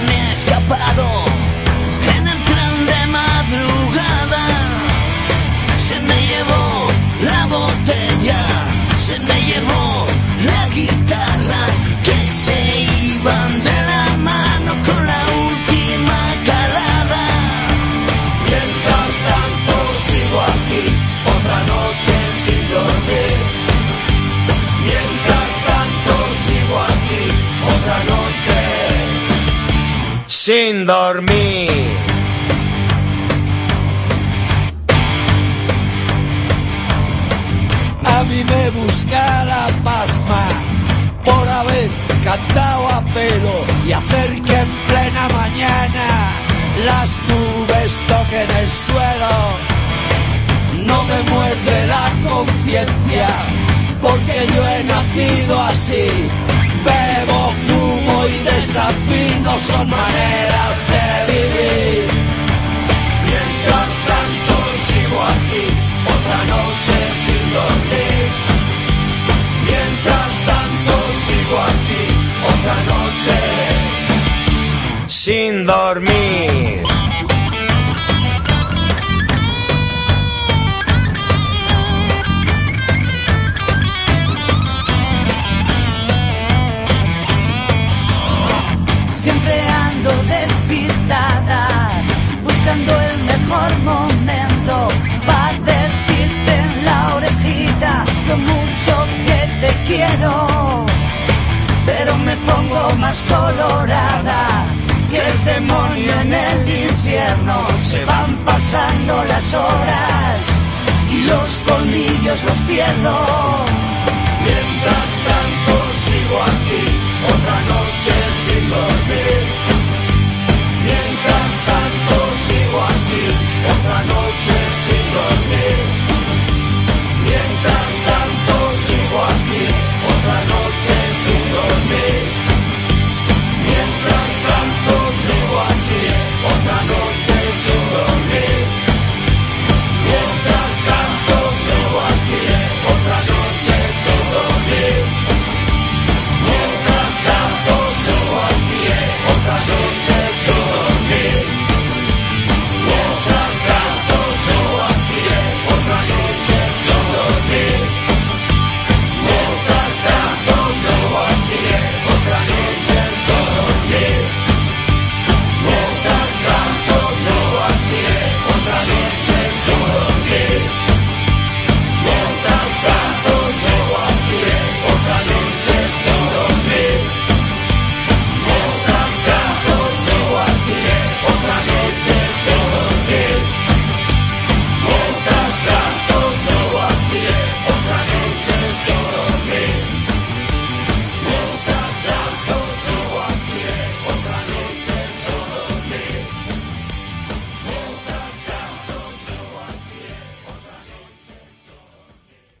me ha escapado. Sin dormir. A mí me busca la pasma por haber cantado a pelo y hacer que en plena mañana las nubes toquen el suelo. No me muerde la conciencia porque yo he nacido así. Fumo y desafino son maneras de vivir. Mientras tanto sigo aquí, otra noche sin dormir. Mientras tanto sigo aquí, otra noche sin dormir. Más colorada que el demonio en el infierno. Se van pasando las horas y los colmillos los pierdo. Mientras